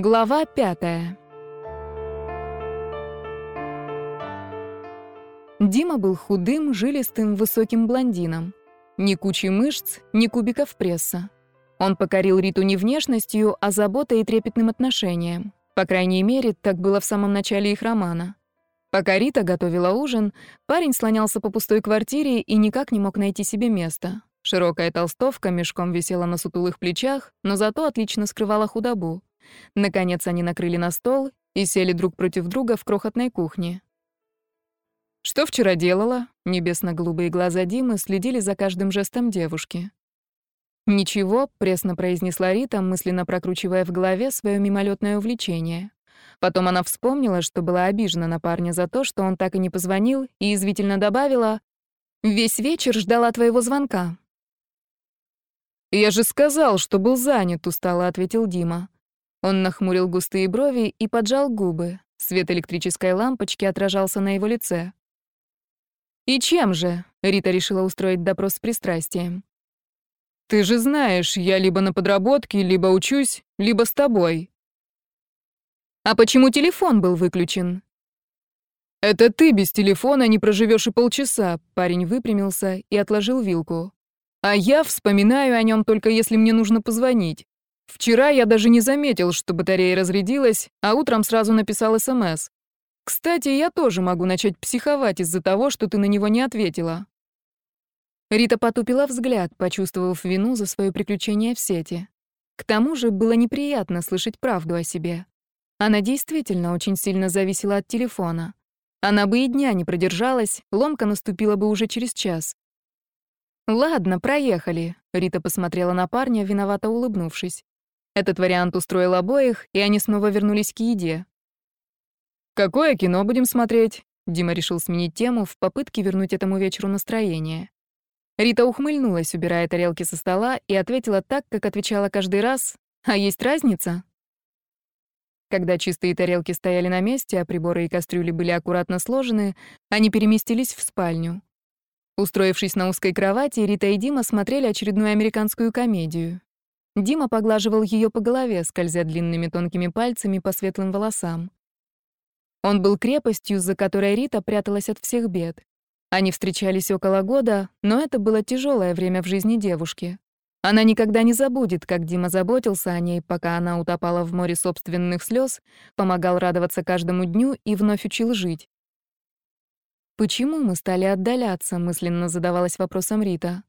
Глава пятая. Дима был худым, жилистым, высоким блондином. Ни кучи мышц, ни кубиков пресса. Он покорил Риту не внешностью, а заботой и трепетным отношением. По крайней мере, так было в самом начале их романа. Пока Рита готовила ужин, парень слонялся по пустой квартире и никак не мог найти себе места. Широкая толстовка мешком висела на сутулых плечах, но зато отлично скрывала худобу. Наконец они накрыли на стол и сели друг против друга в крохотной кухне. «Что вчера делала?» Небесно-голубые глаза Димы следили за каждым жестом девушки. «Ничего», — пресно произнесла Рита, мысленно прокручивая в голове свое мимолетное увлечение. Потом она вспомнила, что была обижена на парня за то, что он так и не позвонил, и извительно добавила «Весь вечер ждала твоего звонка». «Я же сказал, что был занят», — устало ответил Дима. Он нахмурил густые брови и поджал губы. Свет электрической лампочки отражался на его лице. «И чем же?» — Рита решила устроить допрос с пристрастием. «Ты же знаешь, я либо на подработке, либо учусь, либо с тобой». «А почему телефон был выключен?» «Это ты без телефона не проживешь и полчаса», — парень выпрямился и отложил вилку. «А я вспоминаю о нем только если мне нужно позвонить. Вчера я даже не заметил, что батарея разрядилась, а утром сразу написал СМС. Кстати, я тоже могу начать психовать из-за того, что ты на него не ответила. Рита потупила взгляд, почувствовав вину за свое приключение в сети. К тому же было неприятно слышать правду о себе. Она действительно очень сильно зависела от телефона. Она бы и дня не продержалась, ломка наступила бы уже через час. «Ладно, проехали», — Рита посмотрела на парня, виновато улыбнувшись. Этот вариант устроил обоих, и они снова вернулись к еде. «Какое кино будем смотреть?» Дима решил сменить тему в попытке вернуть этому вечеру настроение. Рита ухмыльнулась, убирая тарелки со стола, и ответила так, как отвечала каждый раз. «А есть разница?» Когда чистые тарелки стояли на месте, а приборы и кастрюли были аккуратно сложены, они переместились в спальню. Устроившись на узкой кровати, Рита и Дима смотрели очередную американскую комедию. Дима поглаживал ее по голове, скользя длинными тонкими пальцами по светлым волосам. Он был крепостью, за которой Рита пряталась от всех бед. Они встречались около года, но это было тяжелое время в жизни девушки. Она никогда не забудет, как Дима заботился о ней, пока она утопала в море собственных слез, помогал радоваться каждому дню и вновь учил жить. «Почему мы стали отдаляться?» — мысленно задавалась вопросом Рита.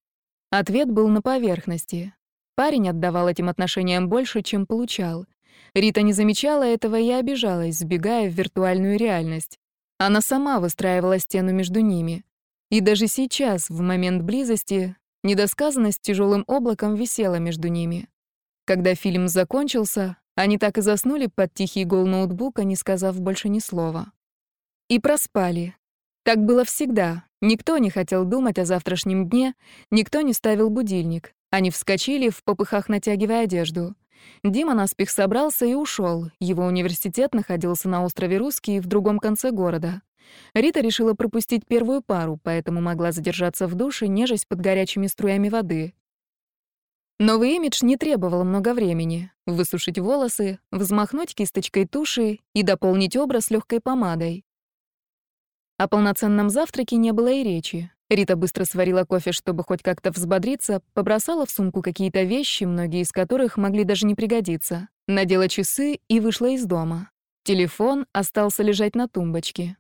Ответ был на поверхности. Парень отдавал этим отношениям больше, чем получал. Рита не замечала этого и обижалась, сбегая в виртуальную реальность. Она сама выстраивала стену между ними. И даже сейчас, в момент близости, недосказанность тяжелым облаком висела между ними. Когда фильм закончился, они так и заснули под тихий гол ноутбука, не сказав больше ни слова. И проспали. Так было всегда. Никто не хотел думать о завтрашнем дне, никто не ставил будильник. Они вскочили, в попыхах натягивая одежду. Дима наспех собрался и ушел. Его университет находился на острове Русский в другом конце города. Рита решила пропустить первую пару, поэтому могла задержаться в душе, нежесть под горячими струями воды. Новый имидж не требовал много времени. Высушить волосы, взмахнуть кисточкой туши и дополнить образ легкой помадой. О полноценном завтраке не было и речи. Рита быстро сварила кофе, чтобы хоть как-то взбодриться, побросала в сумку какие-то вещи, многие из которых могли даже не пригодиться. Надела часы и вышла из дома. Телефон остался лежать на тумбочке.